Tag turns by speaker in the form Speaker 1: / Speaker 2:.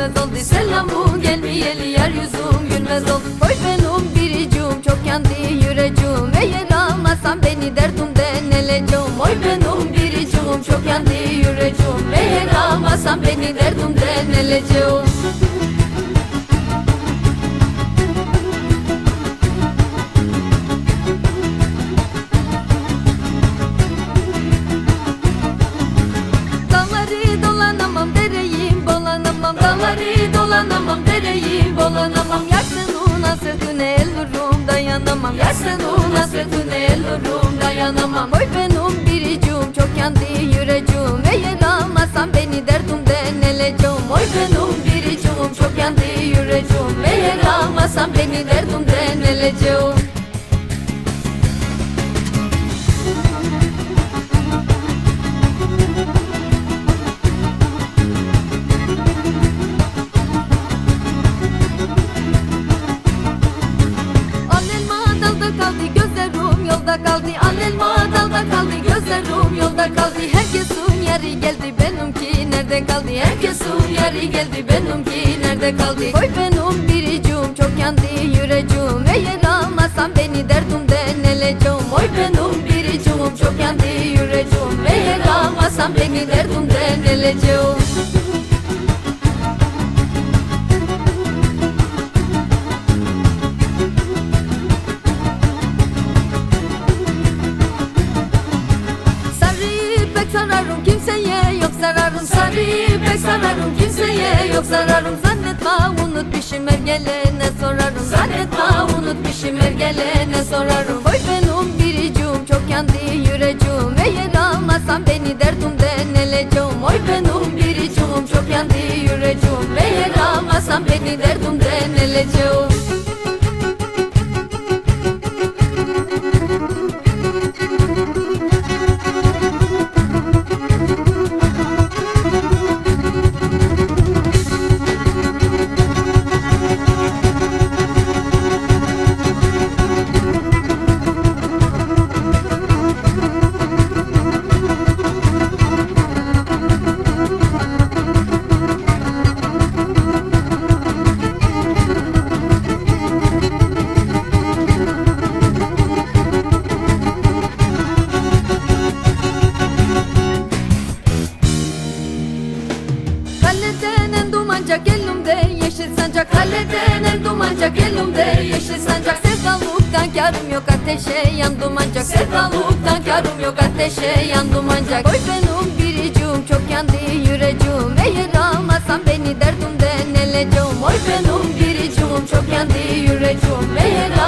Speaker 1: gülmez oldu. Selamın gelmeyeli Yeryüzüm gülmez oldu. Oy benim biricim çok yandı yüreğim. Eğer almazsan beni derdimden eleceğim. Oy benim biricim çok yandı yüreğim. Eğer almazsan beni derdimden eleceğim Dağları dolanamam dereyim bolanamam. Yaksın una sırtına el vurum dayanamam. Yaksın una sırtına el vurum dayanamam. Oy benim biricim çok yandı yüreğim. Eğer almazsan beni derdimden eleceğim. Oy benim biricim çok yandı yüreğim. Eğer almazsan beni derdimden eleceğim yolda kaldı. Anelma dalda kaldı gözlerim yolda kaldı. Herkesin yeri geldi benimki nerede kaldı? Herkesin yeri geldi benimki nerede kaldı? Oy benim biricim çok yandı yüreğim. Eğer almazsan beni derdimden eleceğim. Oy benim biricim çok yandı yüreğim. Eğer almazsan beni derdimden eleceğim zararım Sarı pek sararım kimseye yok. Zararım Zannetme unutmuşum her gelene sorarım. Zannetme unutmuşum her gelene sorarım. Oy benim biricim çok yandı yüreğim. Eğer almazsan beni derdimden eleceğim. Oy benim biricim çok yandı yüreğim. Eğer almazsan beni derdimden eleceğim en dumancak elimde yeşil sancak Kaleden en dumancak elimde yeşil sancak. Sevdalıktan karım yok ateşe yandım ancak. Sevdalıktan karım yok ateşe yandım ancak. Oy benim biricim çok yandı yüreğim. Eğer almazsan beni derdimden eleceğim. Oy benim biricim çok yandı yüreğim. Eğer